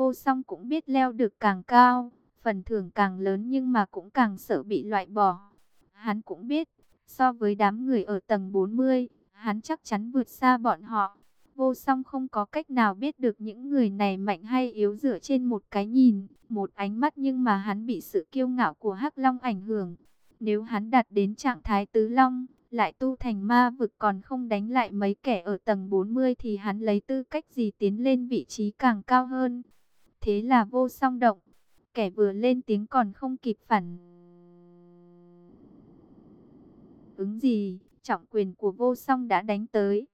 Vô song cũng biết leo được càng cao, phần thưởng càng lớn nhưng mà cũng càng sợ bị loại bỏ. Hắn cũng biết, so với đám người ở tầng 40, hắn chắc chắn vượt xa bọn họ. Vô song không có cách nào biết được những người này mạnh hay yếu dựa trên một cái nhìn, một ánh mắt nhưng mà hắn bị sự kiêu ngạo của Hắc Long ảnh hưởng. Nếu hắn đạt đến trạng thái tứ long, lại tu thành ma vực còn không đánh lại mấy kẻ ở tầng 40 thì hắn lấy tư cách gì tiến lên vị trí càng cao hơn. Thế là vô song động, kẻ vừa lên tiếng còn không kịp phản. Ứng gì, trọng quyền của vô song đã đánh tới.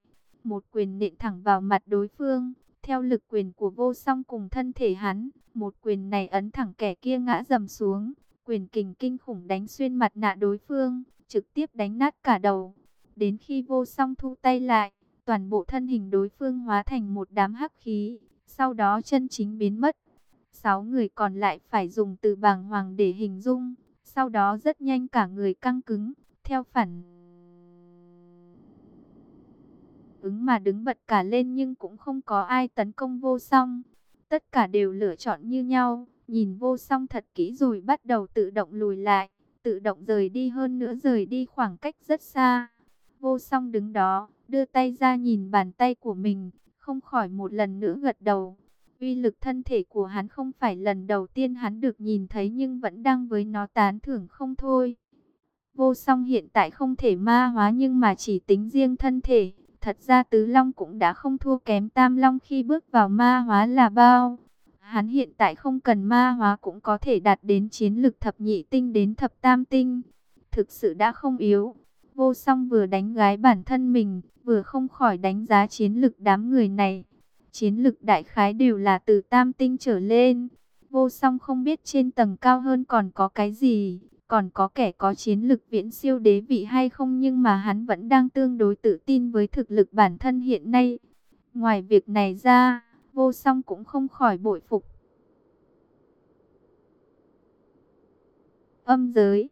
Một quyền nện thẳng vào mặt đối phương, theo lực quyền của vô song cùng thân thể hắn, một quyền này ấn thẳng kẻ kia ngã dầm xuống, quyền kình kinh khủng đánh xuyên mặt nạ đối phương, trực tiếp đánh nát cả đầu. Đến khi vô song thu tay lại, toàn bộ thân hình đối phương hóa thành một đám hắc khí, sau đó chân chính biến mất. Sáu người còn lại phải dùng từ bàng hoàng để hình dung, sau đó rất nhanh cả người căng cứng, theo phản ứng mà đứng bật cả lên nhưng cũng không có ai tấn công vô song. Tất cả đều lựa chọn như nhau, nhìn vô song thật kỹ rồi bắt đầu tự động lùi lại, tự động rời đi hơn nữa rời đi khoảng cách rất xa. Vô song đứng đó, đưa tay ra nhìn bàn tay của mình, không khỏi một lần nữa gật đầu. Uy lực thân thể của hắn không phải lần đầu tiên hắn được nhìn thấy nhưng vẫn đang với nó tán thưởng không thôi. Vô song hiện tại không thể ma hóa nhưng mà chỉ tính riêng thân thể. Thật ra Tứ Long cũng đã không thua kém Tam Long khi bước vào ma hóa là bao. Hắn hiện tại không cần ma hóa cũng có thể đạt đến chiến lực thập nhị tinh đến thập tam tinh. Thực sự đã không yếu. Vô song vừa đánh gái bản thân mình, vừa không khỏi đánh giá chiến lực đám người này. Chiến lực đại khái đều là từ tam tinh trở lên. Vô song không biết trên tầng cao hơn còn có cái gì, còn có kẻ có chiến lực viễn siêu đế vị hay không nhưng mà hắn vẫn đang tương đối tự tin với thực lực bản thân hiện nay. Ngoài việc này ra, vô song cũng không khỏi bội phục. Âm giới,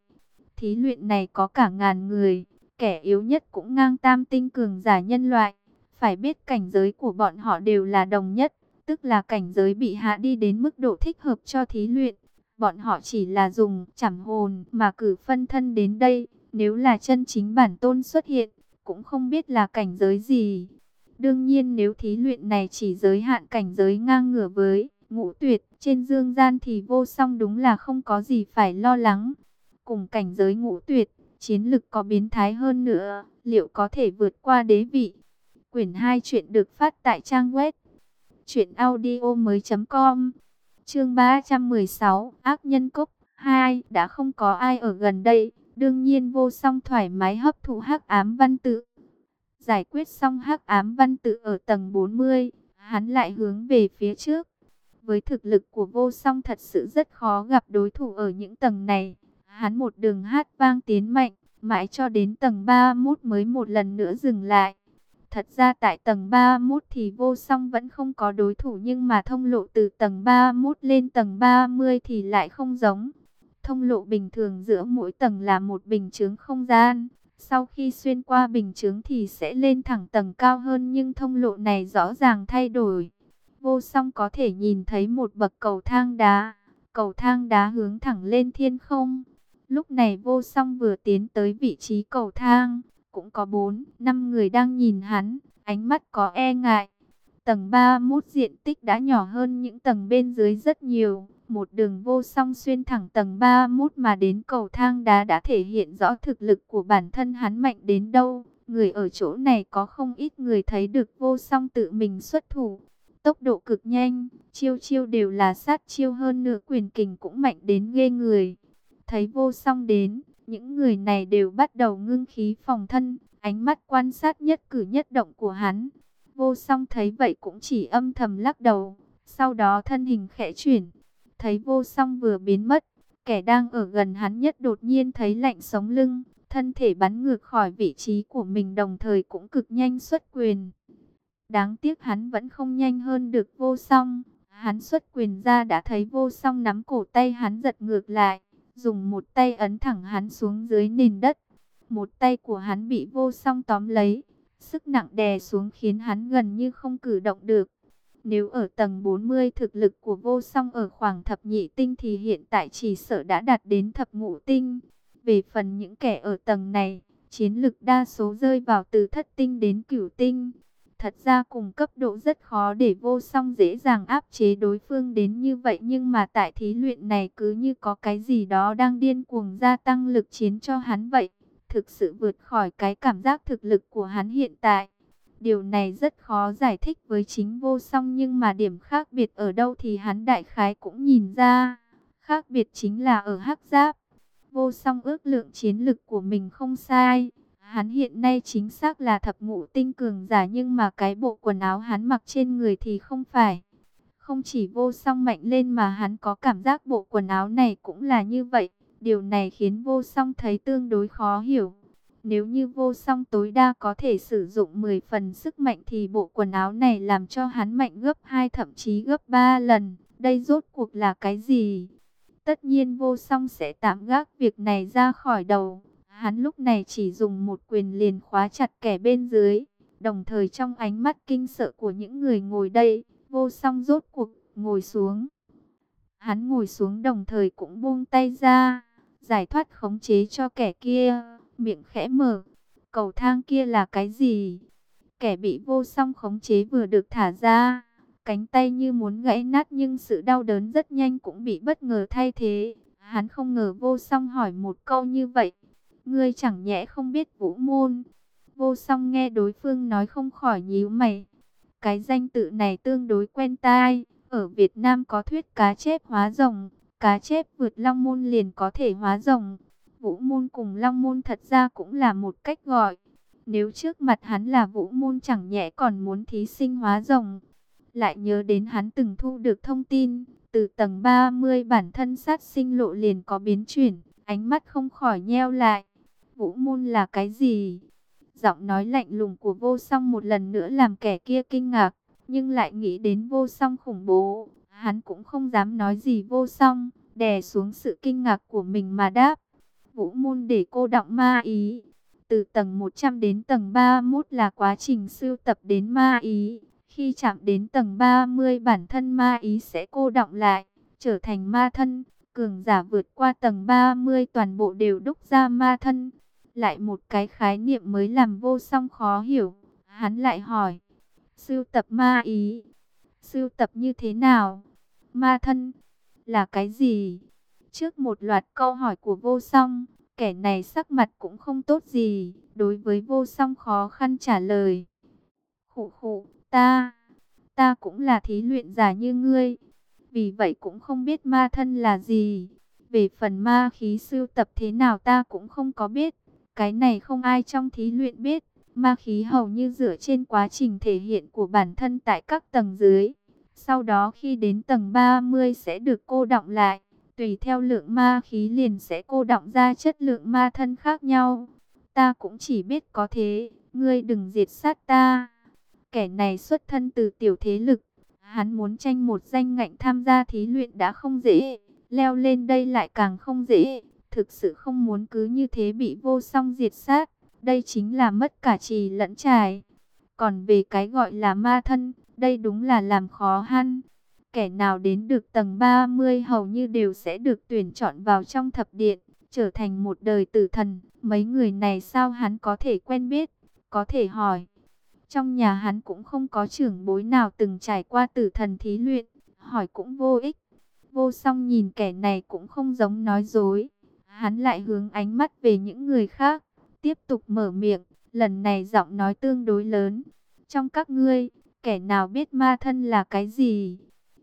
thí luyện này có cả ngàn người, kẻ yếu nhất cũng ngang tam tinh cường giả nhân loại. Phải biết cảnh giới của bọn họ đều là đồng nhất, tức là cảnh giới bị hạ đi đến mức độ thích hợp cho thí luyện. Bọn họ chỉ là dùng chảm hồn mà cử phân thân đến đây. Nếu là chân chính bản tôn xuất hiện, cũng không biết là cảnh giới gì. Đương nhiên nếu thí luyện này chỉ giới hạn cảnh giới ngang ngửa với ngũ tuyệt trên dương gian thì vô song đúng là không có gì phải lo lắng. Cùng cảnh giới ngũ tuyệt, chiến lực có biến thái hơn nữa, liệu có thể vượt qua đế vị? Quyển 2 chuyện được phát tại trang web truyệnaudio mới .com Chương 316, ác nhân cốc 2, đã không có ai ở gần đây, đương nhiên vô song thoải mái hấp thụ hắc ám văn tự. Giải quyết xong hắc ám văn tự ở tầng 40, hắn lại hướng về phía trước. Với thực lực của vô song thật sự rất khó gặp đối thủ ở những tầng này. Hắn một đường hát vang tiến mạnh, mãi cho đến tầng 31 mới một lần nữa dừng lại. Thật ra tại tầng 31 thì vô song vẫn không có đối thủ nhưng mà thông lộ từ tầng 31 lên tầng 30 thì lại không giống. Thông lộ bình thường giữa mỗi tầng là một bình chướng không gian. Sau khi xuyên qua bình chướng thì sẽ lên thẳng tầng cao hơn nhưng thông lộ này rõ ràng thay đổi. Vô song có thể nhìn thấy một bậc cầu thang đá. Cầu thang đá hướng thẳng lên thiên không. Lúc này vô song vừa tiến tới vị trí cầu thang cũng có bốn, năm người đang nhìn hắn, ánh mắt có e ngại. Tầng 31 diện tích đã nhỏ hơn những tầng bên dưới rất nhiều. Một đường vô song xuyên thẳng tầng 31 mà đến cầu thang đá đã thể hiện rõ thực lực của bản thân hắn mạnh đến đâu. Người ở chỗ này có không ít người thấy được vô song tự mình xuất thủ. Tốc độ cực nhanh, chiêu chiêu đều là sát chiêu hơn nửa quyền kình cũng mạnh đến ghê người. Thấy vô song đến, những người này đều bắt đầu ngưng khí phòng thân, ánh mắt quan sát nhất cử nhất động của hắn. Vô song thấy vậy cũng chỉ âm thầm lắc đầu, sau đó thân hình khẽ chuyển. Thấy vô song vừa biến mất, kẻ đang ở gần hắn nhất đột nhiên thấy lạnh sống lưng, thân thể bắn ngược khỏi vị trí của mình đồng thời cũng cực nhanh xuất quyền. Đáng tiếc hắn vẫn không nhanh hơn được vô song, hắn xuất quyền ra đã thấy vô song nắm cổ tay hắn giật ngược lại dùng một tay ấn thẳng hắn xuống dưới nền đất. Một tay của hắn bị vô song tóm lấy, sức nặng đè xuống khiến hắn gần như không cử động được. Nếu ở tầng 40 thực lực của vô song ở khoảng thập nhị tinh thì hiện tại chỉ sợ đã đạt đến thập ngũ tinh. Về phần những kẻ ở tầng này, chiến lực đa số rơi vào từ thất tinh đến cửu tinh. Thật ra cùng cấp độ rất khó để vô song dễ dàng áp chế đối phương đến như vậy, nhưng mà tại thí luyện này cứ như có cái gì đó đang điên cuồng gia tăng lực chiến cho hắn vậy. Thực sự vượt khỏi cái cảm giác thực lực của hắn hiện tại. Điều này rất khó giải thích với chính vô song, nhưng mà điểm khác biệt ở đâu thì hắn đại khái cũng nhìn ra. Khác biệt chính là ở hắc giáp. Vô song ước lượng chiến lực của mình không sai. Hắn hiện nay chính xác là thập ngũ tinh cường giả nhưng mà cái bộ quần áo hắn mặc trên người thì không phải. Không chỉ vô song mạnh lên mà hắn có cảm giác bộ quần áo này cũng là như vậy. Điều này khiến vô song thấy tương đối khó hiểu. Nếu như vô song tối đa có thể sử dụng 10 phần sức mạnh thì bộ quần áo này làm cho hắn mạnh gấp 2 thậm chí gấp 3 lần. Đây rốt cuộc là cái gì? Tất nhiên vô song sẽ tạm gác việc này ra khỏi đầu. Hắn lúc này chỉ dùng một quyền liền khóa chặt kẻ bên dưới. Đồng thời trong ánh mắt kinh sợ của những người ngồi đây, vô song rốt cuộc ngồi xuống. Hắn ngồi xuống đồng thời cũng buông tay ra, giải thoát khống chế cho kẻ kia, miệng khẽ mở. Cầu thang kia là cái gì? Kẻ bị vô song khống chế vừa được thả ra, cánh tay như muốn gãy nát nhưng sự đau đớn rất nhanh cũng bị bất ngờ thay thế. Hắn không ngờ vô song hỏi một câu như vậy. Ngươi chẳng nhẽ không biết vũ môn. Vô song nghe đối phương nói không khỏi nhíu mày. Cái danh tự này tương đối quen tai. Ở Việt Nam có thuyết cá chép hóa rồng. Cá chép vượt long môn liền có thể hóa rồng. Vũ môn cùng long môn thật ra cũng là một cách gọi. Nếu trước mặt hắn là vũ môn chẳng nhẽ còn muốn thí sinh hóa rồng. Lại nhớ đến hắn từng thu được thông tin. Từ tầng 30 bản thân sát sinh lộ liền có biến chuyển. Ánh mắt không khỏi nheo lại. Vũ môn là cái gì? Giọng nói lạnh lùng của vô song một lần nữa làm kẻ kia kinh ngạc, nhưng lại nghĩ đến vô song khủng bố. Hắn cũng không dám nói gì vô song, đè xuống sự kinh ngạc của mình mà đáp. Vũ môn để cô đọng ma ý. Từ tầng 100 đến tầng 31 là quá trình sưu tập đến ma ý. Khi chạm đến tầng 30 bản thân ma ý sẽ cô đọng lại, trở thành ma thân. Cường giả vượt qua tầng 30 toàn bộ đều đúc ra ma thân. Lại một cái khái niệm mới làm vô song khó hiểu. Hắn lại hỏi. Sưu tập ma ý. Sưu tập như thế nào? Ma thân. Là cái gì? Trước một loạt câu hỏi của vô song. Kẻ này sắc mặt cũng không tốt gì. Đối với vô song khó khăn trả lời. khụ khụ, Ta. Ta cũng là thí luyện giả như ngươi. Vì vậy cũng không biết ma thân là gì. Về phần ma khí sưu tập thế nào ta cũng không có biết. Cái này không ai trong thí luyện biết. Ma khí hầu như dựa trên quá trình thể hiện của bản thân tại các tầng dưới. Sau đó khi đến tầng 30 sẽ được cô đọng lại. Tùy theo lượng ma khí liền sẽ cô đọng ra chất lượng ma thân khác nhau. Ta cũng chỉ biết có thế, ngươi đừng diệt sát ta. Kẻ này xuất thân từ tiểu thế lực. Hắn muốn tranh một danh ngạnh tham gia thí luyện đã không dễ. Leo lên đây lại càng không dễ thực sự không muốn cứ như thế bị vô song diệt sát. Đây chính là mất cả trì lẫn trải. Còn về cái gọi là ma thân, đây đúng là làm khó khăn. Kẻ nào đến được tầng 30 hầu như đều sẽ được tuyển chọn vào trong thập điện, trở thành một đời tử thần. Mấy người này sao hắn có thể quen biết, có thể hỏi. Trong nhà hắn cũng không có trưởng bối nào từng trải qua tử thần thí luyện, hỏi cũng vô ích. Vô song nhìn kẻ này cũng không giống nói dối, Hắn lại hướng ánh mắt về những người khác, tiếp tục mở miệng, lần này giọng nói tương đối lớn. Trong các ngươi, kẻ nào biết ma thân là cái gì?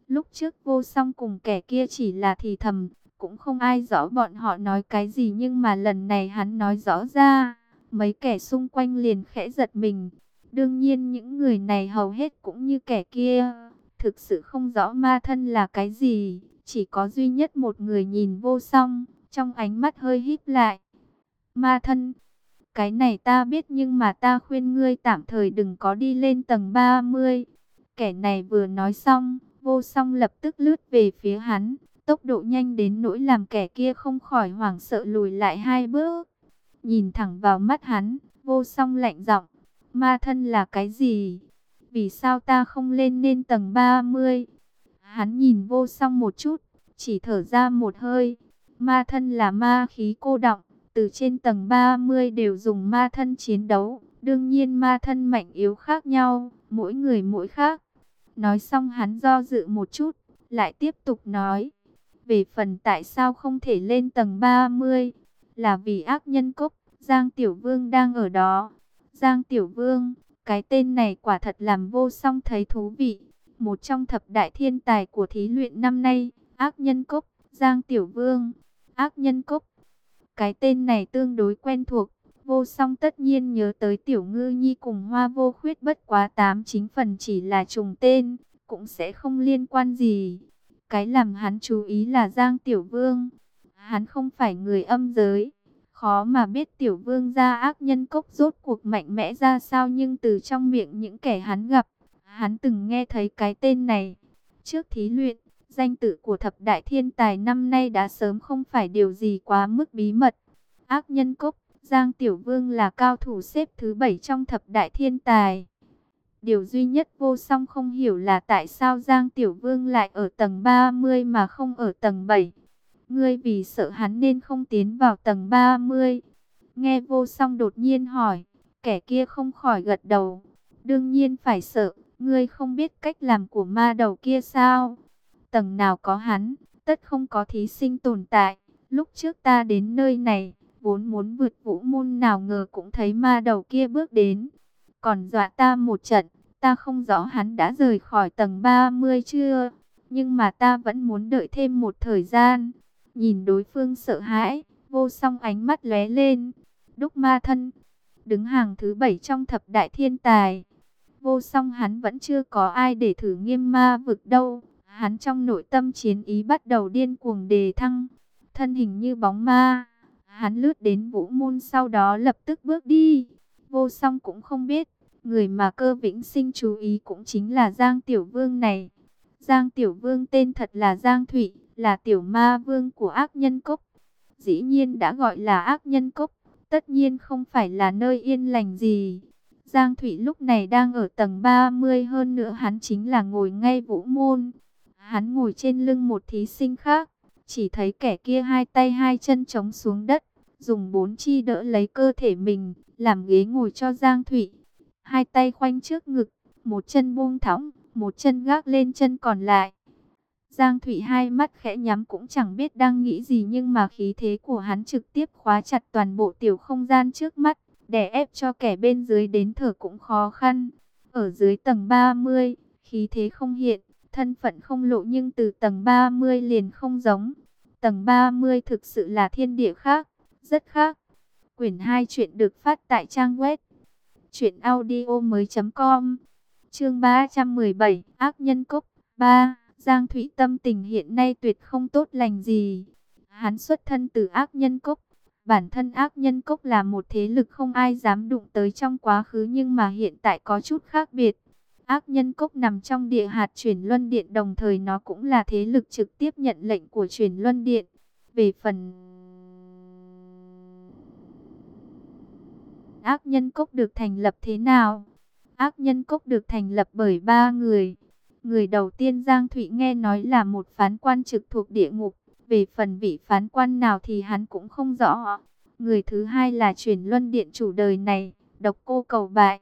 Lúc trước vô song cùng kẻ kia chỉ là thì thầm, cũng không ai rõ bọn họ nói cái gì nhưng mà lần này hắn nói rõ ra. Mấy kẻ xung quanh liền khẽ giật mình. Đương nhiên những người này hầu hết cũng như kẻ kia. Thực sự không rõ ma thân là cái gì. Chỉ có duy nhất một người nhìn vô song trong ánh mắt hơi híp lại. Ma thân, cái này ta biết nhưng mà ta khuyên ngươi tạm thời đừng có đi lên tầng 30. Kẻ này vừa nói xong, vô song lập tức lướt về phía hắn, tốc độ nhanh đến nỗi làm kẻ kia không khỏi hoảng sợ lùi lại hai bước. Nhìn thẳng vào mắt hắn, vô song lạnh giọng, ma thân là cái gì? vì sao ta không lên nên tầng 30? Hắn nhìn vô song một chút, chỉ thở ra một hơi. Ma thân là ma khí cô động, từ trên tầng 30 đều dùng ma thân chiến đấu. Đương nhiên ma thân mạnh yếu khác nhau, mỗi người mỗi khác. Nói xong hắn do dự một chút, lại tiếp tục nói. Về phần tại sao không thể lên tầng 30, là vì ác nhân cốc, Giang Tiểu Vương đang ở đó. Giang Tiểu Vương, cái tên này quả thật làm vô song thấy thú vị. Một trong thập đại thiên tài của thí luyện năm nay, ác nhân cốc, Giang Tiểu Vương, ác nhân cốc. Cái tên này tương đối quen thuộc, vô song tất nhiên nhớ tới Tiểu Ngư Nhi cùng Hoa Vô Khuyết bất quá tám chính phần chỉ là trùng tên, cũng sẽ không liên quan gì. Cái làm hắn chú ý là Giang Tiểu Vương. Hắn không phải người âm giới. Khó mà biết Tiểu Vương gia ác nhân cốc rốt cuộc mạnh mẽ ra sao nhưng từ trong miệng những kẻ hắn gặp, hắn từng nghe thấy cái tên này. Trước thí luyện, danh tự của thập đại thiên tài năm nay đã sớm không phải điều gì quá mức bí mật. Ác nhân cốc, Giang Tiểu Vương là cao thủ xếp thứ bảy trong thập đại thiên tài. Điều duy nhất vô song không hiểu là tại sao Giang Tiểu Vương lại ở tầng 30 mà không ở tầng 7. Ngươi vì sợ hắn nên không tiến vào tầng 30. Nghe vô song đột nhiên hỏi, kẻ kia không khỏi gật đầu. Đương nhiên phải sợ, ngươi không biết cách làm của ma đầu kia sao? Tầng nào có hắn, tất không có thí sinh tồn tại. Lúc trước ta đến nơi này, vốn muốn vượt vũ môn nào ngờ cũng thấy ma đầu kia bước đến còn dọa ta một trận, ta không rõ hắn đã rời khỏi tầng 30 chưa, nhưng mà ta vẫn muốn đợi thêm một thời gian. Nhìn đối phương sợ hãi, vô song ánh mắt lóe lên, đúc ma thân, đứng hàng thứ bảy trong thập đại thiên tài. Vô song hắn vẫn chưa có ai để thử nghiêm ma vực đâu, hắn trong nội tâm chiến ý bắt đầu điên cuồng đề thăng, thân hình như bóng ma. Hắn lướt đến vũ môn sau đó lập tức bước đi. Vô song cũng không biết, người mà cơ vĩnh sinh chú ý cũng chính là Giang Tiểu Vương này. Giang Tiểu Vương tên thật là Giang Thụy, là tiểu ma vương của ác nhân cốc. Dĩ nhiên đã gọi là ác nhân cốc, tất nhiên không phải là nơi yên lành gì. Giang Thụy lúc này đang ở tầng 30 hơn nữa hắn chính là ngồi ngay vũ môn. Hắn ngồi trên lưng một thí sinh khác, chỉ thấy kẻ kia hai tay hai chân chống xuống đất, dùng bốn chi đỡ lấy cơ thể mình, làm ghế ngồi cho Giang Thụy. Hai tay khoanh trước ngực, một chân buông thõng, một chân gác lên chân còn lại. Giang Thụy hai mắt khẽ nhắm cũng chẳng biết đang nghĩ gì nhưng mà khí thế của hắn trực tiếp khóa chặt toàn bộ tiểu không gian trước mắt, đè ép cho kẻ bên dưới đến thở cũng khó khăn. Ở dưới tầng 30, khí thế không hiện, thân phận không lộ nhưng từ tầng 30 liền không giống. Tầng 30 thực sự là thiên địa khác, rất khác. Quyển 2 chuyện được phát tại trang web truyệnaudiomoi.com. Chương 317, ác nhân cốc 3, Giang Thủy tâm tình hiện nay tuyệt không tốt lành gì. Hắn xuất thân từ ác nhân cốc, bản thân ác nhân cốc là một thế lực không ai dám đụng tới trong quá khứ nhưng mà hiện tại có chút khác biệt. Ác nhân cốc nằm trong địa hạt chuyển luân điện đồng thời nó cũng là thế lực trực tiếp nhận lệnh của chuyển luân điện. Về phần ác nhân cốc được thành lập thế nào? Ác nhân cốc được thành lập bởi ba người. Người đầu tiên Giang Thụy nghe nói là một phán quan trực thuộc địa ngục. Về phần vị phán quan nào thì hắn cũng không rõ. Người thứ hai là chuyển luân điện chủ đời này, độc cô cầu bại.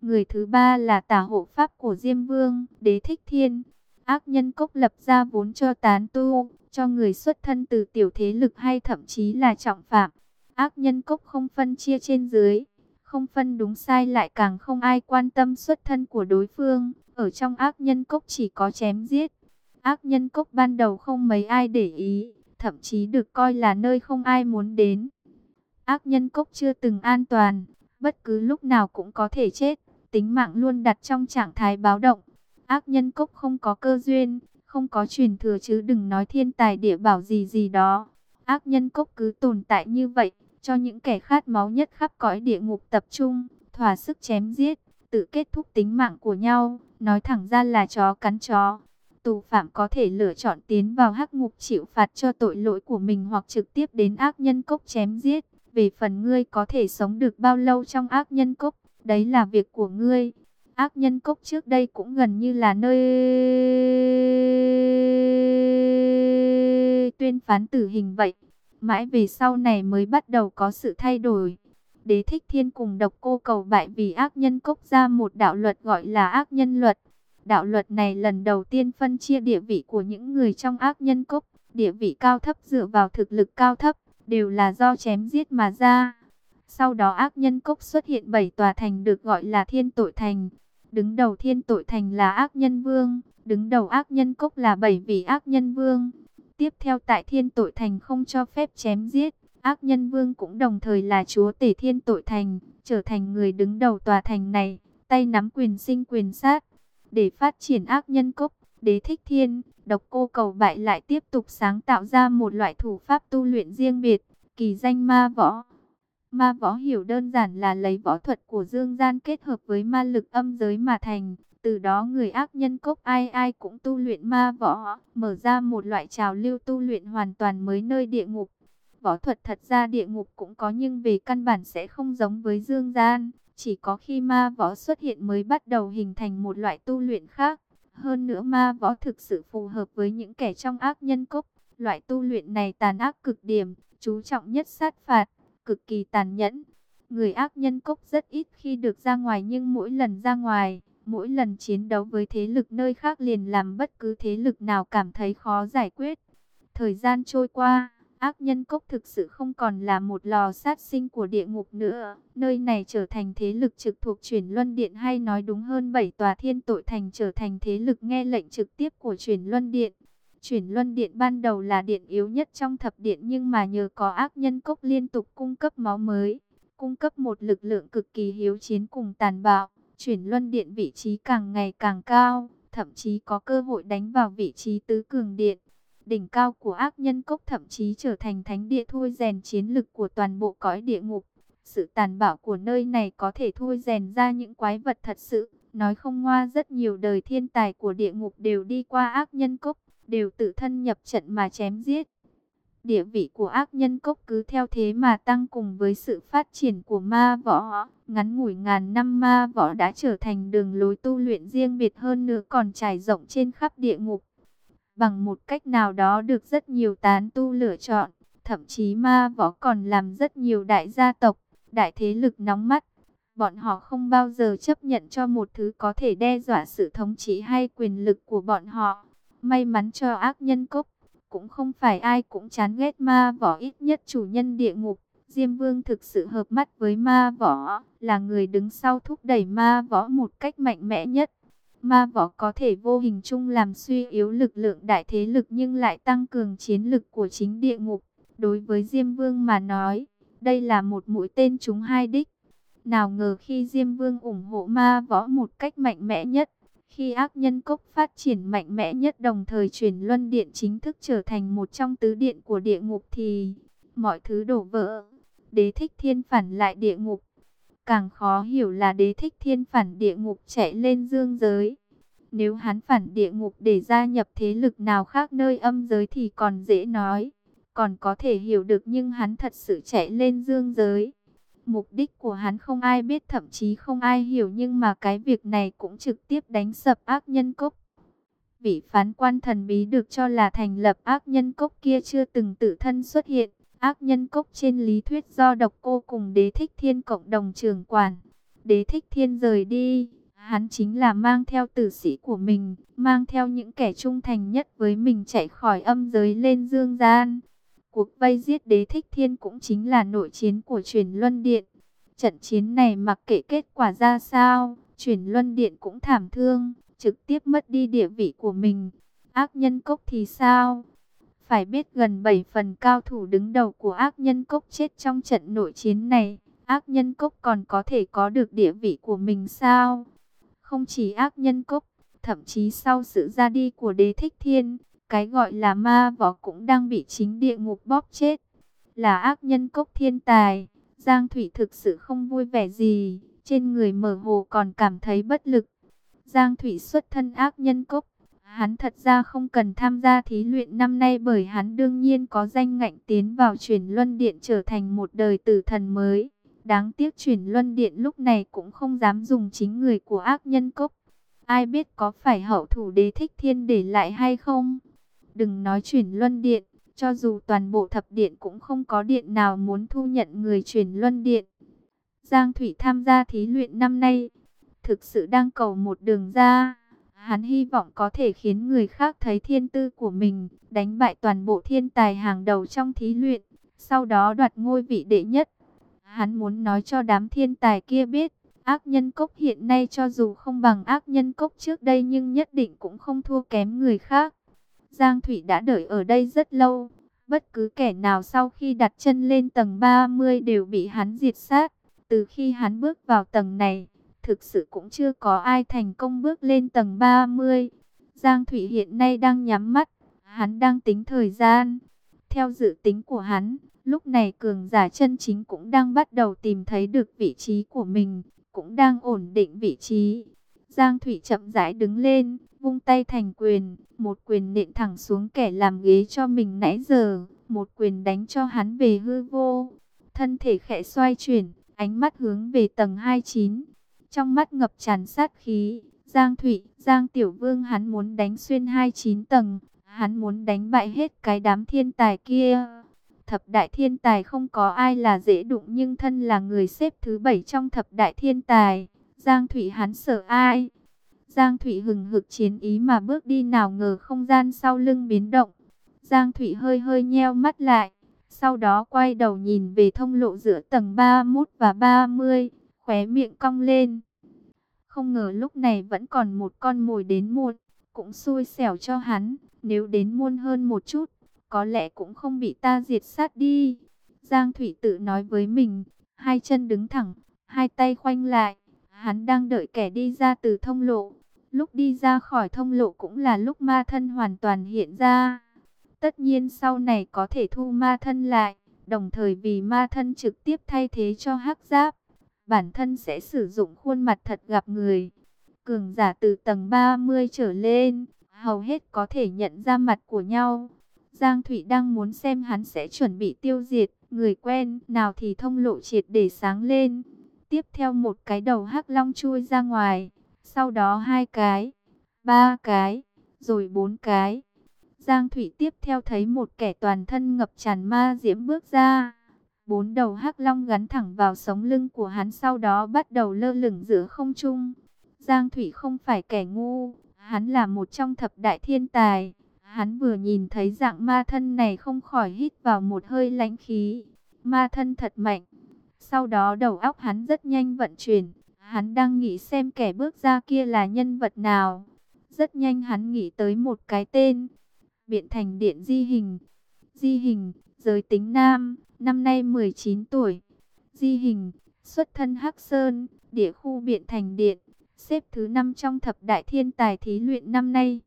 Người thứ ba là tả hộ pháp của Diêm Vương, đế thích thiên. Ác nhân cốc lập ra vốn cho tán tu, cho người xuất thân từ tiểu thế lực hay thậm chí là trọng phạm. Ác nhân cốc không phân chia trên dưới, không phân đúng sai lại càng không ai quan tâm xuất thân của đối phương. Ở trong ác nhân cốc chỉ có chém giết. Ác nhân cốc ban đầu không mấy ai để ý, thậm chí được coi là nơi không ai muốn đến. Ác nhân cốc chưa từng an toàn, bất cứ lúc nào cũng có thể chết, tính mạng luôn đặt trong trạng thái báo động. Ác nhân cốc không có cơ duyên, không có truyền thừa chứ đừng nói thiên tài địa bảo gì gì đó. Ác nhân cốc cứ tồn tại như vậy, cho những kẻ khát máu nhất khắp cõi địa ngục tập trung, thỏa sức chém giết, tự kết thúc tính mạng của nhau, nói thẳng ra là chó cắn chó. Tù phạm có thể lựa chọn tiến vào hắc ngục chịu phạt cho tội lỗi của mình hoặc trực tiếp đến ác nhân cốc chém giết. Về phần ngươi có thể sống được bao lâu trong ác nhân cốc, đấy là việc của ngươi. ác nhân cốc trước đây cũng gần như là nơi tuyên phán tử hình vậy. Mãi về sau này mới bắt đầu có sự thay đổi. Đế thích thiên cùng độc cô cầu bại vì ác nhân cốc ra một đạo luật gọi là ác nhân luật. Đạo luật này lần đầu tiên phân chia địa vị của những người trong ác nhân cốc. Địa vị cao thấp dựa vào thực lực cao thấp, đều là do chém giết mà ra. Sau đó ác nhân cốc xuất hiện bảy tòa thành được gọi là thiên tội thành. Đứng đầu thiên tội thành là ác nhân vương, đứng đầu ác nhân cốc là bảy vị ác nhân vương. Tiếp theo tại thiên tội thành không cho phép chém giết, ác nhân vương cũng đồng thời là chúa tể thiên tội thành, trở thành người đứng đầu tòa thành này, tay nắm quyền sinh quyền sát. Để phát triển ác nhân cốc, đế thích thiên, độc cô cầu bại lại tiếp tục sáng tạo ra một loại thủ pháp tu luyện riêng biệt, kỳ danh ma võ. Ma võ hiểu đơn giản là lấy võ thuật của dương gian kết hợp với ma lực âm giới mà thành. Từ đó người ác nhân cốc ai ai cũng tu luyện ma võ, mở ra một loại trào lưu tu luyện hoàn toàn mới nơi địa ngục. Võ thuật thật ra địa ngục cũng có nhưng về căn bản sẽ không giống với dương gian. Chỉ có khi ma võ xuất hiện mới bắt đầu hình thành một loại tu luyện khác. Hơn nữa ma võ thực sự phù hợp với những kẻ trong ác nhân cốc. Loại tu luyện này tàn ác cực điểm, chú trọng nhất sát phạt cực kỳ tàn nhẫn. Người ác nhân cốc rất ít khi được ra ngoài nhưng mỗi lần ra ngoài, mỗi lần chiến đấu với thế lực nơi khác liền làm bất cứ thế lực nào cảm thấy khó giải quyết. Thời gian trôi qua, ác nhân cốc thực sự không còn là một lò sát sinh của địa ngục nữa. Nơi này trở thành thế lực trực thuộc chuyển luân điện hay nói đúng hơn bảy tòa thiên tội thành trở thành thế lực nghe lệnh trực tiếp của chuyển luân điện. Chuyển luân điện ban đầu là điện yếu nhất trong thập điện nhưng mà nhờ có ác nhân cốc liên tục cung cấp máu mới, cung cấp một lực lượng cực kỳ hiếu chiến cùng tàn bạo. Chuyển luân điện vị trí càng ngày càng cao, thậm chí có cơ hội đánh vào vị trí tứ cường điện. Đỉnh cao của ác nhân cốc thậm chí trở thành thánh địa thôi rèn chiến lực của toàn bộ cõi địa ngục. Sự tàn bạo của nơi này có thể thôi rèn ra những quái vật thật sự. Nói không ngoa rất nhiều đời thiên tài của địa ngục đều đi qua ác nhân cốc đều tự thân nhập trận mà chém giết. Địa vị của ác nhân cốc cứ theo thế mà tăng cùng với sự phát triển của ma võ. Ngắn ngủi ngàn năm ma võ đã trở thành đường lối tu luyện riêng biệt hơn nữa còn trải rộng trên khắp địa ngục. Bằng một cách nào đó được rất nhiều tán tu lựa chọn, thậm chí ma võ còn làm rất nhiều đại gia tộc, đại thế lực nóng mắt. Bọn họ không bao giờ chấp nhận cho một thứ có thể đe dọa sự thống trị hay quyền lực của bọn họ. May mắn cho ác nhân cốc, cũng không phải ai cũng chán ghét ma võ ít nhất chủ nhân địa ngục. Diêm Vương thực sự hợp mắt với ma võ, là người đứng sau thúc đẩy ma võ một cách mạnh mẽ nhất. Ma võ có thể vô hình chung làm suy yếu lực lượng đại thế lực nhưng lại tăng cường chiến lực của chính địa ngục. Đối với Diêm Vương mà nói, đây là một mũi tên trúng hai đích. Nào ngờ khi Diêm Vương ủng hộ ma võ một cách mạnh mẽ nhất, khi ác nhân cốc phát triển mạnh mẽ nhất đồng thời chuyển luân điện chính thức trở thành một trong tứ điện của địa ngục thì mọi thứ đổ vỡ. Đế thích thiên phản lại địa ngục. Càng khó hiểu là đế thích thiên phản địa ngục chạy lên dương giới. Nếu hắn phản địa ngục để gia nhập thế lực nào khác nơi âm giới thì còn dễ nói. Còn có thể hiểu được nhưng hắn thật sự chạy lên dương giới. Mục đích của hắn không ai biết thậm chí không ai hiểu nhưng mà cái việc này cũng trực tiếp đánh sập ác nhân cốc. Vị phán quan thần bí được cho là thành lập ác nhân cốc kia chưa từng tự thân xuất hiện. Ác nhân cốc trên lý thuyết do độc cô cùng đế thích thiên cộng đồng trường quản. Đế thích thiên rời đi, hắn chính là mang theo tử sĩ của mình, mang theo những kẻ trung thành nhất với mình chạy khỏi âm giới lên dương gian. Cuộc vây giết đế thích thiên cũng chính là nội chiến của truyền luân điện. Trận chiến này mặc kệ kết quả ra sao, truyền luân điện cũng thảm thương, trực tiếp mất đi địa vị của mình. Ác nhân cốc thì sao? Phải biết gần 7 phần cao thủ đứng đầu của ác nhân cốc chết trong trận nội chiến này. Ác nhân cốc còn có thể có được địa vị của mình sao? Không chỉ ác nhân cốc, thậm chí sau sự ra đi của đế thích thiên, cái gọi là ma võ cũng đang bị chính địa ngục bóp chết. Là ác nhân cốc thiên tài. Giang Thủy thực sự không vui vẻ gì. Trên người mở hồ còn cảm thấy bất lực. Giang Thủy xuất thân ác nhân cốc. Hắn thật ra không cần tham gia thí luyện năm nay bởi hắn đương nhiên có danh ngạnh tiến vào chuyển luân điện trở thành một đời tử thần mới. Đáng tiếc chuyển luân điện lúc này cũng không dám dùng chính người của ác nhân cốc. Ai biết có phải hậu thủ đế thích thiên để lại hay không? Đừng nói chuyển luân điện, cho dù toàn bộ thập điện cũng không có điện nào muốn thu nhận người chuyển luân điện. Giang Thủy tham gia thí luyện năm nay, thực sự đang cầu một đường ra. Hắn hy vọng có thể khiến người khác thấy thiên tư của mình, đánh bại toàn bộ thiên tài hàng đầu trong thí luyện, sau đó đoạt ngôi vị đệ nhất. Hắn muốn nói cho đám thiên tài kia biết, ác nhân cốc hiện nay cho dù không bằng ác nhân cốc trước đây nhưng nhất định cũng không thua kém người khác. Giang Thủy đã đợi ở đây rất lâu, bất cứ kẻ nào sau khi đặt chân lên tầng 30 đều bị hắn diệt sát. Từ khi hắn bước vào tầng này, thực sự cũng chưa có ai thành công bước lên tầng 30. Giang Thủy hiện nay đang nhắm mắt, hắn đang tính thời gian. Theo dự tính của hắn, lúc này cường giả chân chính cũng đang bắt đầu tìm thấy được vị trí của mình, cũng đang ổn định vị trí. Giang Thủy chậm rãi đứng lên, vung tay thành quyền, một quyền nện thẳng xuống kẻ làm ghế cho mình nãy giờ, một quyền đánh cho hắn về hư vô. Thân thể khẽ xoay chuyển, ánh mắt hướng về tầng 29. Trong mắt ngập tràn sát khí, Giang Thủy, Giang Tiểu Vương hắn muốn đánh xuyên 29 tầng, hắn muốn đánh bại hết cái đám thiên tài kia. Thập đại thiên tài không có ai là dễ đụng nhưng thân là người xếp thứ bảy trong thập đại thiên tài. Giang Thủy hắn sợ ai? Giang Thụy hừng hực chiến ý mà bước đi nào ngờ không gian sau lưng biến động. Giang Thụy hơi hơi nheo mắt lại, sau đó quay đầu nhìn về thông lộ giữa tầng 31 và 30, khóe miệng cong lên. Không ngờ lúc này vẫn còn một con mồi đến muộn, cũng xui xẻo cho hắn, nếu đến muôn hơn một chút, có lẽ cũng không bị ta diệt sát đi. Giang Thụy tự nói với mình, hai chân đứng thẳng, hai tay khoanh lại, hắn đang đợi kẻ đi ra từ thông lộ. Lúc đi ra khỏi thông lộ cũng là lúc ma thân hoàn toàn hiện ra. Tất nhiên sau này có thể thu ma thân lại, đồng thời vì ma thân trực tiếp thay thế cho hắc giáp. Bản thân sẽ sử dụng khuôn mặt thật gặp người. Cường giả từ tầng 30 trở lên, hầu hết có thể nhận ra mặt của nhau. Giang Thụy đang muốn xem hắn sẽ chuẩn bị tiêu diệt người quen nào thì thông lộ triệt để sáng lên. Tiếp theo một cái đầu hắc long chui ra ngoài, sau đó hai cái, ba cái, rồi bốn cái. Giang Thủy tiếp theo thấy một kẻ toàn thân ngập tràn ma diễm bước ra. Bốn đầu hắc long gắn thẳng vào sống lưng của hắn sau đó bắt đầu lơ lửng giữa không trung. Giang Thủy không phải kẻ ngu, hắn là một trong thập đại thiên tài. Hắn vừa nhìn thấy dạng ma thân này không khỏi hít vào một hơi lãnh khí. Ma thân thật mạnh. Sau đó đầu óc hắn rất nhanh vận chuyển. Hắn đang nghĩ xem kẻ bước ra kia là nhân vật nào. Rất nhanh hắn nghĩ tới một cái tên. Biện thành điện di hình. Di hình, giới tính nam, năm nay 19 tuổi. Di hình, xuất thân Hắc Sơn, địa khu Biện Thành Điện, xếp thứ 5 trong thập đại thiên tài thí luyện năm nay.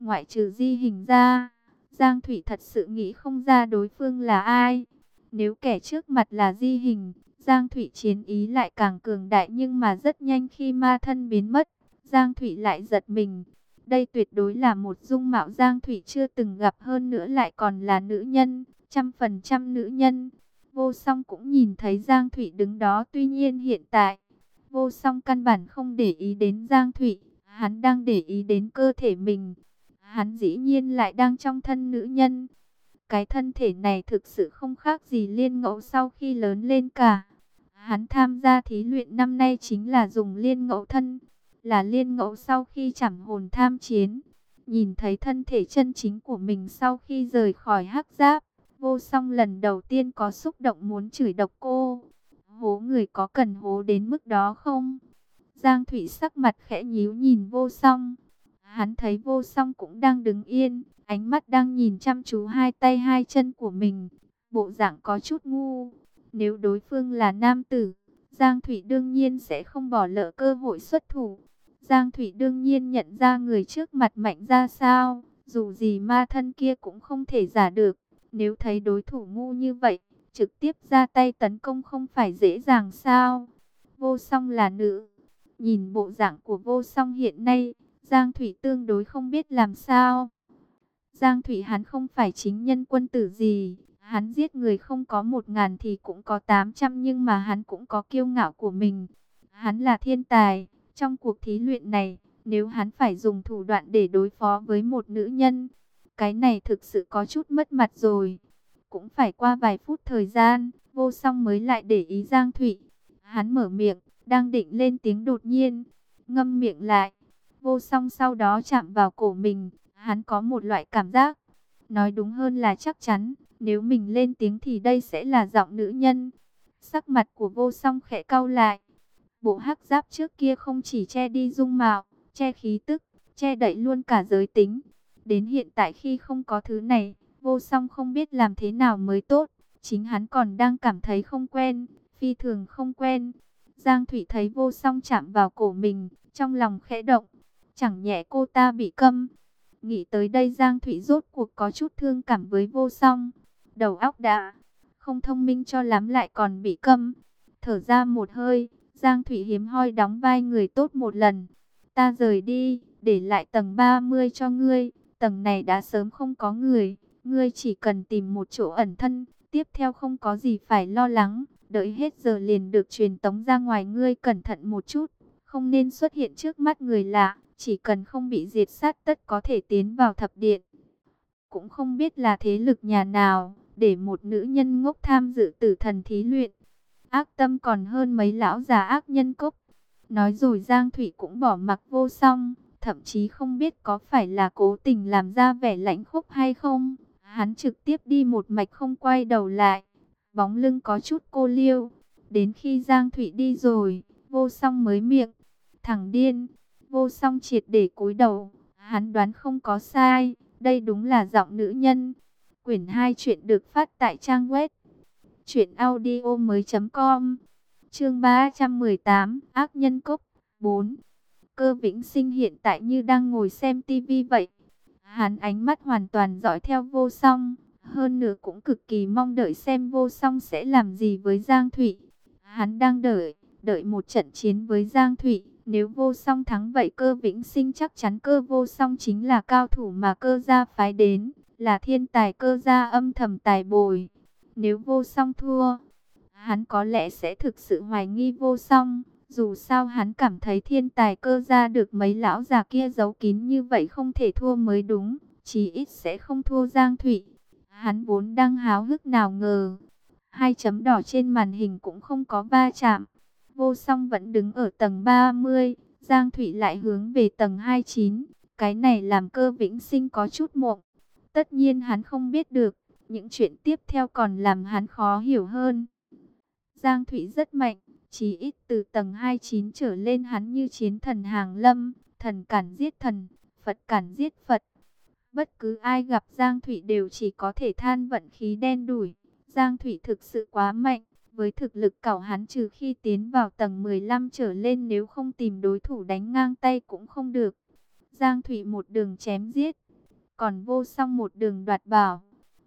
Ngoại trừ di hình ra, Giang Thủy thật sự nghĩ không ra đối phương là ai. Nếu kẻ trước mặt là di hình, Giang Thụy chiến ý lại càng cường đại nhưng mà rất nhanh khi ma thân biến mất, Giang Thụy lại giật mình. Đây tuyệt đối là một dung mạo Giang Thụy chưa từng gặp hơn nữa lại còn là nữ nhân, trăm phần trăm nữ nhân. Vô song cũng nhìn thấy Giang Thụy đứng đó tuy nhiên hiện tại, vô song căn bản không để ý đến Giang Thụy hắn đang để ý đến cơ thể mình. Hắn dĩ nhiên lại đang trong thân nữ nhân. Cái thân thể này thực sự không khác gì liên ngẫu sau khi lớn lên cả. Hắn tham gia thí luyện năm nay chính là dùng liên ngẫu thân, là liên ngẫu sau khi chẳng hồn tham chiến. Nhìn thấy thân thể chân chính của mình sau khi rời khỏi hắc giáp, vô song lần đầu tiên có xúc động muốn chửi độc cô. Hố người có cần hố đến mức đó không? Giang Thủy sắc mặt khẽ nhíu nhìn vô song. Hắn thấy vô song cũng đang đứng yên, ánh mắt đang nhìn chăm chú hai tay hai chân của mình. Bộ dạng có chút ngu. Nếu đối phương là nam tử, Giang Thủy đương nhiên sẽ không bỏ lỡ cơ hội xuất thủ. Giang Thủy đương nhiên nhận ra người trước mặt mạnh ra sao, dù gì ma thân kia cũng không thể giả được. Nếu thấy đối thủ ngu như vậy, trực tiếp ra tay tấn công không phải dễ dàng sao. Vô song là nữ. Nhìn bộ dạng của vô song hiện nay, Giang Thủy tương đối không biết làm sao. Giang Thủy hắn không phải chính nhân quân tử gì, Hắn giết người không có một ngàn thì cũng có tám trăm nhưng mà hắn cũng có kiêu ngạo của mình. Hắn là thiên tài. Trong cuộc thí luyện này, nếu hắn phải dùng thủ đoạn để đối phó với một nữ nhân, cái này thực sự có chút mất mặt rồi. Cũng phải qua vài phút thời gian, vô song mới lại để ý Giang Thụy. Hắn mở miệng, đang định lên tiếng đột nhiên, ngâm miệng lại. Vô song sau đó chạm vào cổ mình, hắn có một loại cảm giác. Nói đúng hơn là chắc chắn, nếu mình lên tiếng thì đây sẽ là giọng nữ nhân. Sắc mặt của vô song khẽ cau lại. Bộ hắc giáp trước kia không chỉ che đi dung mạo, che khí tức, che đậy luôn cả giới tính. Đến hiện tại khi không có thứ này, vô song không biết làm thế nào mới tốt. Chính hắn còn đang cảm thấy không quen, phi thường không quen. Giang Thủy thấy vô song chạm vào cổ mình, trong lòng khẽ động. Chẳng nhẹ cô ta bị câm. Nghĩ tới đây Giang Thủy rốt cuộc có chút thương cảm với vô song. Đầu óc đã không thông minh cho lắm lại còn bị câm. Thở ra một hơi, Giang Thủy hiếm hoi đóng vai người tốt một lần. Ta rời đi, để lại tầng 30 cho ngươi. Tầng này đã sớm không có người. Ngươi chỉ cần tìm một chỗ ẩn thân. Tiếp theo không có gì phải lo lắng. Đợi hết giờ liền được truyền tống ra ngoài ngươi cẩn thận một chút. Không nên xuất hiện trước mắt người lạ. Chỉ cần không bị diệt sát tất có thể tiến vào thập điện. Cũng không biết là thế lực nhà nào. Để một nữ nhân ngốc tham dự tử thần thí luyện. Ác tâm còn hơn mấy lão già ác nhân cốc. Nói rồi Giang Thủy cũng bỏ mặc vô song, thậm chí không biết có phải là cố tình làm ra vẻ lãnh khúc hay không. Hắn trực tiếp đi một mạch không quay đầu lại, bóng lưng có chút cô liêu. Đến khi Giang Thủy đi rồi, vô song mới miệng, thằng điên, vô song triệt để cúi đầu. Hắn đoán không có sai, đây đúng là giọng nữ nhân. Quyển 2 chuyện được phát tại trang web chuyện audio mới.com Chương 318, ác nhân cốc 4. Cơ Vĩnh Sinh hiện tại như đang ngồi xem tivi vậy. Hắn ánh mắt hoàn toàn dõi theo vô song, hơn nữa cũng cực kỳ mong đợi xem vô song sẽ làm gì với Giang Thụy. Hắn đang đợi, đợi một trận chiến với Giang Thụy. Nếu vô song thắng vậy cơ vĩnh sinh chắc chắn cơ vô song chính là cao thủ mà cơ gia phái đến, là thiên tài cơ gia âm thầm tài bồi. Nếu vô song thua, hắn có lẽ sẽ thực sự hoài nghi vô song. Dù sao hắn cảm thấy thiên tài cơ gia được mấy lão già kia giấu kín như vậy không thể thua mới đúng. chí ít sẽ không thua Giang Thụy. Hắn vốn đang háo hức nào ngờ. Hai chấm đỏ trên màn hình cũng không có va chạm. Vô song vẫn đứng ở tầng 30. Giang Thụy lại hướng về tầng 29. Cái này làm cơ vĩnh sinh có chút mộng. Tất nhiên hắn không biết được. Những chuyện tiếp theo còn làm hắn khó hiểu hơn. Giang Thụy rất mạnh, chỉ ít từ tầng 29 trở lên hắn như chiến thần hàng lâm, thần cản giết thần, Phật cản giết Phật. Bất cứ ai gặp Giang Thụy đều chỉ có thể than vận khí đen đủi. Giang Thụy thực sự quá mạnh, với thực lực cảo hắn trừ khi tiến vào tầng 15 trở lên nếu không tìm đối thủ đánh ngang tay cũng không được. Giang Thụy một đường chém giết, còn vô song một đường đoạt bảo.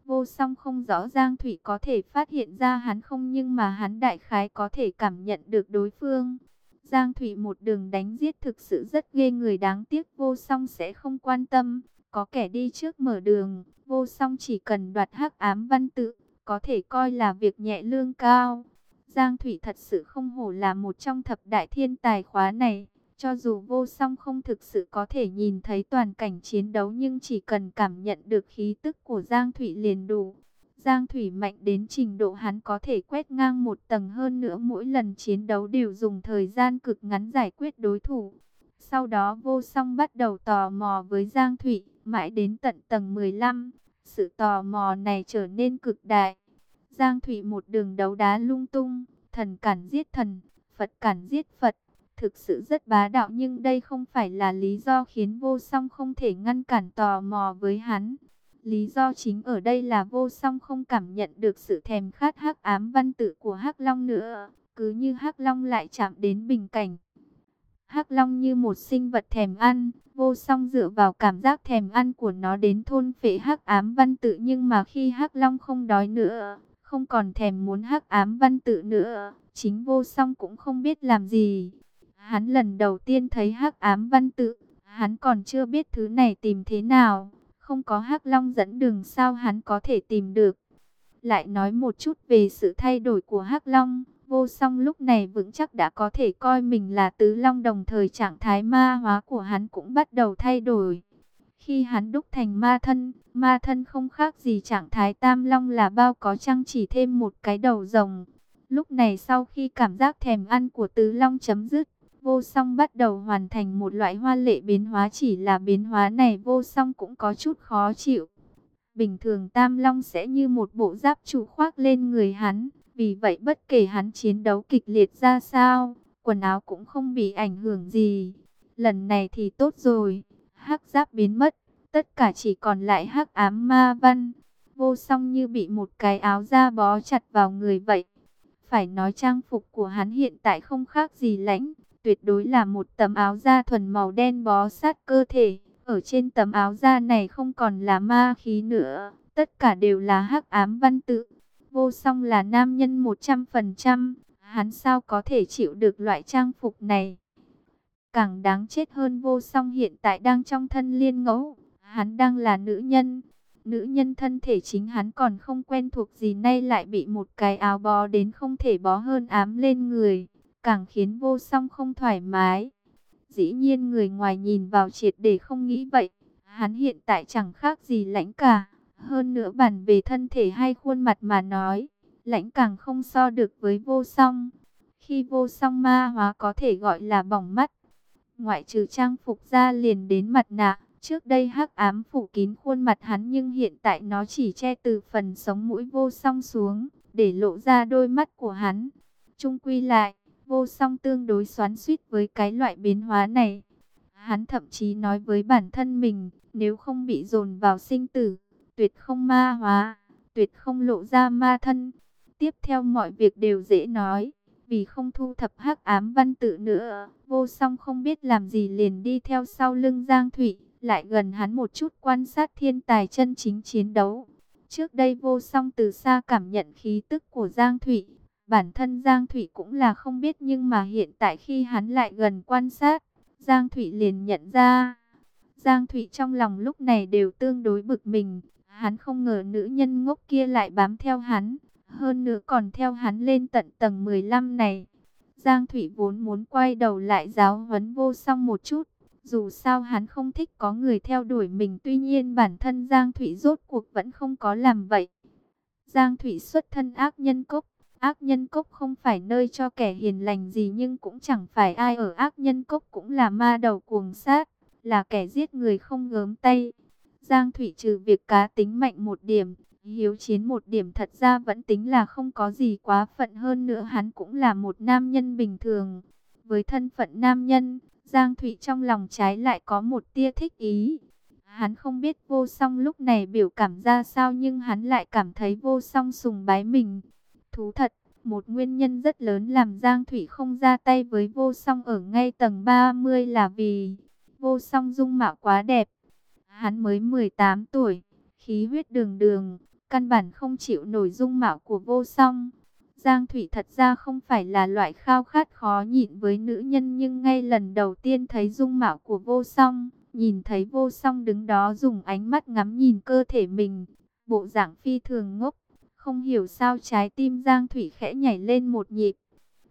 Vô song không rõ Giang Thủy có thể phát hiện ra hắn không nhưng mà hắn đại khái có thể cảm nhận được đối phương. Giang Thủy một đường đánh giết thực sự rất ghê người đáng tiếc vô song sẽ không quan tâm. Có kẻ đi trước mở đường, vô song chỉ cần đoạt hắc ám văn tự, có thể coi là việc nhẹ lương cao. Giang Thủy thật sự không hổ là một trong thập đại thiên tài khóa này. Cho dù vô song không thực sự có thể nhìn thấy toàn cảnh chiến đấu nhưng chỉ cần cảm nhận được khí tức của Giang Thủy liền đủ. Giang Thủy mạnh đến trình độ hắn có thể quét ngang một tầng hơn nữa mỗi lần chiến đấu đều dùng thời gian cực ngắn giải quyết đối thủ. Sau đó vô song bắt đầu tò mò với Giang Thủy, mãi đến tận tầng 15. Sự tò mò này trở nên cực đại. Giang Thủy một đường đấu đá lung tung, thần cản giết thần, Phật cản giết Phật thực sự rất bá đạo nhưng đây không phải là lý do khiến vô song không thể ngăn cản tò mò với hắn. Lý do chính ở đây là vô song không cảm nhận được sự thèm khát hắc ám văn tự của hắc long nữa, cứ như hắc long lại chạm đến bình cảnh. Hắc long như một sinh vật thèm ăn, vô song dựa vào cảm giác thèm ăn của nó đến thôn phệ hắc ám văn tự nhưng mà khi hắc long không đói nữa, không còn thèm muốn hắc ám văn tự nữa, chính vô song cũng không biết làm gì. Hắn lần đầu tiên thấy hắc ám văn tự, hắn còn chưa biết thứ này tìm thế nào, không có hắc long dẫn đường sao hắn có thể tìm được. Lại nói một chút về sự thay đổi của Hắc Long, vô song lúc này vững chắc đã có thể coi mình là tứ long đồng thời trạng thái ma hóa của hắn cũng bắt đầu thay đổi. Khi hắn đúc thành ma thân, ma thân không khác gì trạng thái tam long là bao có chăng chỉ thêm một cái đầu rồng. Lúc này sau khi cảm giác thèm ăn của tứ long chấm dứt, vô song bắt đầu hoàn thành một loại hoa lệ biến hóa chỉ là biến hóa này vô song cũng có chút khó chịu. Bình thường tam long sẽ như một bộ giáp trụ khoác lên người hắn, vì vậy bất kể hắn chiến đấu kịch liệt ra sao, quần áo cũng không bị ảnh hưởng gì. Lần này thì tốt rồi, hắc giáp biến mất, tất cả chỉ còn lại hắc ám ma văn. Vô song như bị một cái áo da bó chặt vào người vậy. Phải nói trang phục của hắn hiện tại không khác gì lãnh, tuyệt đối là một tấm áo da thuần màu đen bó sát cơ thể. Ở trên tấm áo da này không còn là ma khí nữa, tất cả đều là hắc ám văn tự. Vô song là nam nhân 100%, hắn sao có thể chịu được loại trang phục này. Càng đáng chết hơn vô song hiện tại đang trong thân liên ngẫu, hắn đang là nữ nhân. Nữ nhân thân thể chính hắn còn không quen thuộc gì nay lại bị một cái áo bó đến không thể bó hơn ám lên người, càng khiến vô song không thoải mái. Dĩ nhiên người ngoài nhìn vào triệt để không nghĩ vậy, hắn hiện tại chẳng khác gì lãnh cả. Hơn nữa bàn về thân thể hay khuôn mặt mà nói, lãnh càng không so được với vô song. Khi vô song ma hóa có thể gọi là bỏng mắt. Ngoại trừ trang phục ra liền đến mặt nạ, trước đây hắc ám phủ kín khuôn mặt hắn nhưng hiện tại nó chỉ che từ phần sống mũi vô song xuống, để lộ ra đôi mắt của hắn. Trung quy lại, vô song tương đối xoắn suýt với cái loại biến hóa này. Hắn thậm chí nói với bản thân mình, nếu không bị dồn vào sinh tử, tuyệt không ma hóa, tuyệt không lộ ra ma thân. Tiếp theo mọi việc đều dễ nói, vì không thu thập hắc ám văn tự nữa, vô song không biết làm gì liền đi theo sau lưng Giang Thụy, lại gần hắn một chút quan sát thiên tài chân chính chiến đấu. Trước đây vô song từ xa cảm nhận khí tức của Giang Thụy, bản thân Giang Thụy cũng là không biết nhưng mà hiện tại khi hắn lại gần quan sát, Giang Thụy liền nhận ra. Giang Thụy trong lòng lúc này đều tương đối bực mình, Hắn không ngờ nữ nhân ngốc kia lại bám theo hắn, hơn nữa còn theo hắn lên tận tầng 15 này. Giang Thủy vốn muốn quay đầu lại giáo huấn vô song một chút, dù sao hắn không thích có người theo đuổi mình tuy nhiên bản thân Giang Thủy rốt cuộc vẫn không có làm vậy. Giang Thủy xuất thân ác nhân cốc, ác nhân cốc không phải nơi cho kẻ hiền lành gì nhưng cũng chẳng phải ai ở ác nhân cốc cũng là ma đầu cuồng sát, là kẻ giết người không gớm tay. Giang Thủy trừ việc cá tính mạnh một điểm, hiếu chiến một điểm thật ra vẫn tính là không có gì quá phận hơn nữa hắn cũng là một nam nhân bình thường. Với thân phận nam nhân, Giang Thủy trong lòng trái lại có một tia thích ý. Hắn không biết vô song lúc này biểu cảm ra sao nhưng hắn lại cảm thấy vô song sùng bái mình. Thú thật, một nguyên nhân rất lớn làm Giang Thủy không ra tay với vô song ở ngay tầng 30 là vì vô song dung mạo quá đẹp. Hắn mới 18 tuổi, khí huyết đường đường, căn bản không chịu nổi dung mạo của vô song. Giang Thủy thật ra không phải là loại khao khát khó nhịn với nữ nhân nhưng ngay lần đầu tiên thấy dung mạo của vô song, nhìn thấy vô song đứng đó dùng ánh mắt ngắm nhìn cơ thể mình, bộ dạng phi thường ngốc, không hiểu sao trái tim Giang Thủy khẽ nhảy lên một nhịp.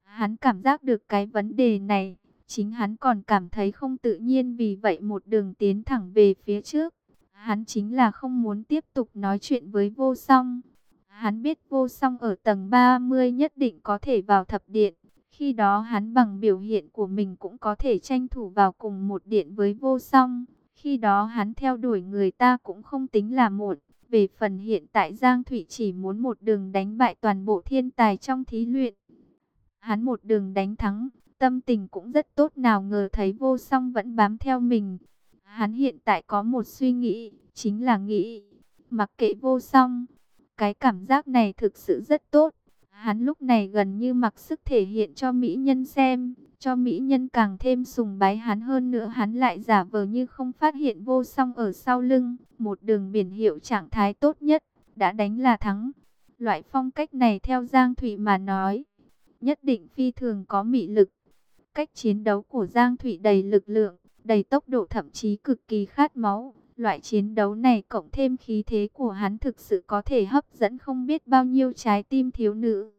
Hắn cảm giác được cái vấn đề này, Chính hắn còn cảm thấy không tự nhiên vì vậy một đường tiến thẳng về phía trước. Hắn chính là không muốn tiếp tục nói chuyện với vô song. Hắn biết vô song ở tầng 30 nhất định có thể vào thập điện. Khi đó hắn bằng biểu hiện của mình cũng có thể tranh thủ vào cùng một điện với vô song. Khi đó hắn theo đuổi người ta cũng không tính là muộn. Về phần hiện tại Giang Thủy chỉ muốn một đường đánh bại toàn bộ thiên tài trong thí luyện. Hắn một đường đánh thắng, Tâm tình cũng rất tốt nào ngờ thấy vô song vẫn bám theo mình. Hắn hiện tại có một suy nghĩ, chính là nghĩ, mặc kệ vô song. Cái cảm giác này thực sự rất tốt. Hắn lúc này gần như mặc sức thể hiện cho mỹ nhân xem, cho mỹ nhân càng thêm sùng bái hắn hơn nữa hắn lại giả vờ như không phát hiện vô song ở sau lưng, một đường biển hiệu trạng thái tốt nhất, đã đánh là thắng. Loại phong cách này theo Giang Thụy mà nói, nhất định phi thường có mị lực. Cách chiến đấu của Giang Thụy đầy lực lượng, đầy tốc độ thậm chí cực kỳ khát máu. Loại chiến đấu này cộng thêm khí thế của hắn thực sự có thể hấp dẫn không biết bao nhiêu trái tim thiếu nữ.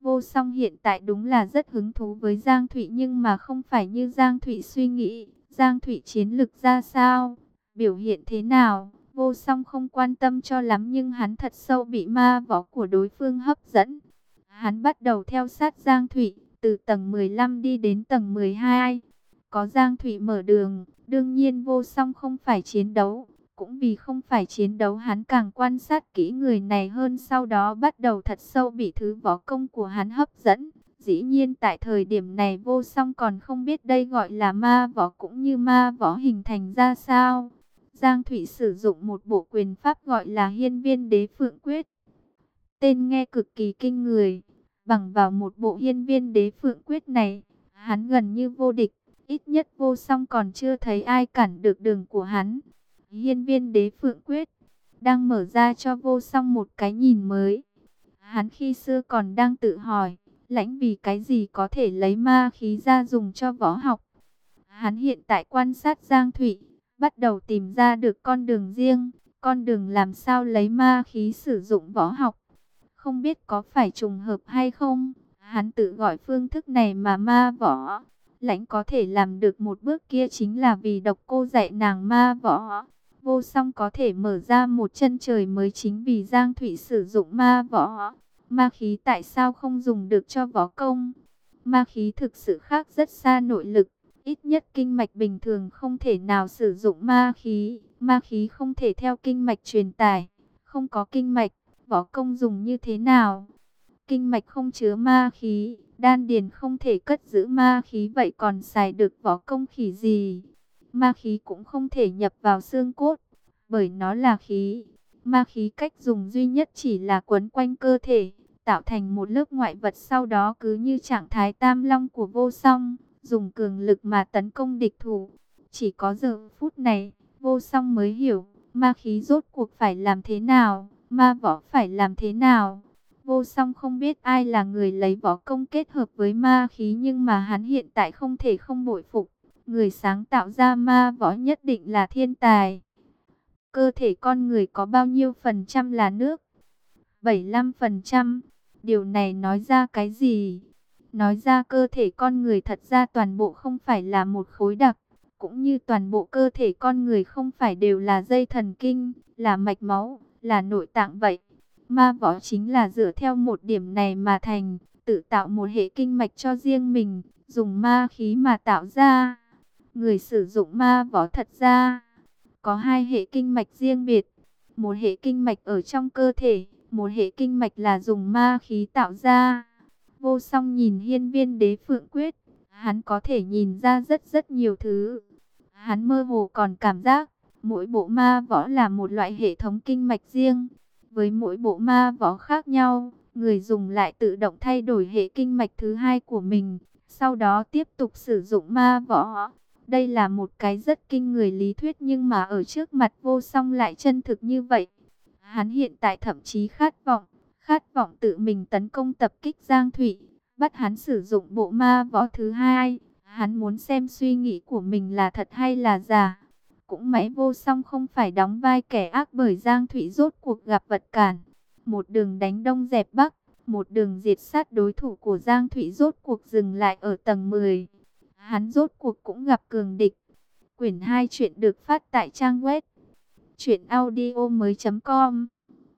Vô song hiện tại đúng là rất hứng thú với Giang Thụy nhưng mà không phải như Giang Thụy suy nghĩ. Giang Thụy chiến lực ra sao, biểu hiện thế nào, vô song không quan tâm cho lắm nhưng hắn thật sâu bị ma võ của đối phương hấp dẫn. Hắn bắt đầu theo sát Giang Thụy, từ tầng 15 đi đến tầng 12. Có Giang Thụy mở đường, đương nhiên vô song không phải chiến đấu. Cũng vì không phải chiến đấu hắn càng quan sát kỹ người này hơn sau đó bắt đầu thật sâu bị thứ võ công của hắn hấp dẫn. Dĩ nhiên tại thời điểm này vô song còn không biết đây gọi là ma võ cũng như ma võ hình thành ra sao. Giang Thụy sử dụng một bộ quyền pháp gọi là hiên viên đế phượng quyết. Tên nghe cực kỳ kinh người. Bằng vào một bộ hiên viên đế phượng quyết này, hắn gần như vô địch. Ít nhất vô song còn chưa thấy ai cản được đường của hắn. Hiên viên đế phượng quyết đang mở ra cho vô song một cái nhìn mới. Hắn khi xưa còn đang tự hỏi, lãnh vì cái gì có thể lấy ma khí ra dùng cho võ học. Hắn hiện tại quan sát Giang Thụy, bắt đầu tìm ra được con đường riêng, con đường làm sao lấy ma khí sử dụng võ học. Không biết có phải trùng hợp hay không, hắn tự gọi phương thức này mà ma võ. Lãnh có thể làm được một bước kia chính là vì độc cô dạy nàng ma võ. Vô song có thể mở ra một chân trời mới chính vì Giang Thụy sử dụng ma võ. Ma khí tại sao không dùng được cho võ công? Ma khí thực sự khác rất xa nội lực. Ít nhất kinh mạch bình thường không thể nào sử dụng ma khí. Ma khí không thể theo kinh mạch truyền tải. Không có kinh mạch, võ công dùng như thế nào? Kinh mạch không chứa ma khí, đan điền không thể cất giữ ma khí vậy còn xài được võ công khỉ gì? Ma khí cũng không thể nhập vào xương cốt, bởi nó là khí. Ma khí cách dùng duy nhất chỉ là quấn quanh cơ thể, tạo thành một lớp ngoại vật sau đó cứ như trạng thái tam long của vô song, dùng cường lực mà tấn công địch thủ. Chỉ có giờ phút này, vô song mới hiểu, ma khí rốt cuộc phải làm thế nào, ma võ phải làm thế nào. Vô song không biết ai là người lấy võ công kết hợp với ma khí nhưng mà hắn hiện tại không thể không bội phục. Người sáng tạo ra ma võ nhất định là thiên tài. Cơ thể con người có bao nhiêu phần trăm là nước? 75%. Điều này nói ra cái gì? Nói ra cơ thể con người thật ra toàn bộ không phải là một khối đặc. Cũng như toàn bộ cơ thể con người không phải đều là dây thần kinh, là mạch máu, là nội tạng vậy. Ma võ chính là dựa theo một điểm này mà thành, tự tạo một hệ kinh mạch cho riêng mình, dùng ma khí mà tạo ra. Người sử dụng ma võ thật ra có hai hệ kinh mạch riêng biệt. Một hệ kinh mạch ở trong cơ thể, một hệ kinh mạch là dùng ma khí tạo ra. Vô song nhìn hiên viên đế phượng quyết, hắn có thể nhìn ra rất rất nhiều thứ. Hắn mơ hồ còn cảm giác, mỗi bộ ma võ là một loại hệ thống kinh mạch riêng. Với mỗi bộ ma võ khác nhau, người dùng lại tự động thay đổi hệ kinh mạch thứ hai của mình, sau đó tiếp tục sử dụng ma võ. Đây là một cái rất kinh người lý thuyết nhưng mà ở trước mặt vô song lại chân thực như vậy. Hắn hiện tại thậm chí khát vọng, khát vọng tự mình tấn công tập kích Giang Thụy, bắt hắn sử dụng bộ ma võ thứ hai. Hắn muốn xem suy nghĩ của mình là thật hay là giả. Cũng mãi vô song không phải đóng vai kẻ ác bởi Giang Thụy rốt cuộc gặp vật cản. Một đường đánh đông dẹp bắc, một đường diệt sát đối thủ của Giang Thụy rốt cuộc dừng lại ở tầng 10 hắn rốt cuộc cũng gặp cường địch. Quyển 2 chuyện được phát tại trang web truyệnaudiomoi.com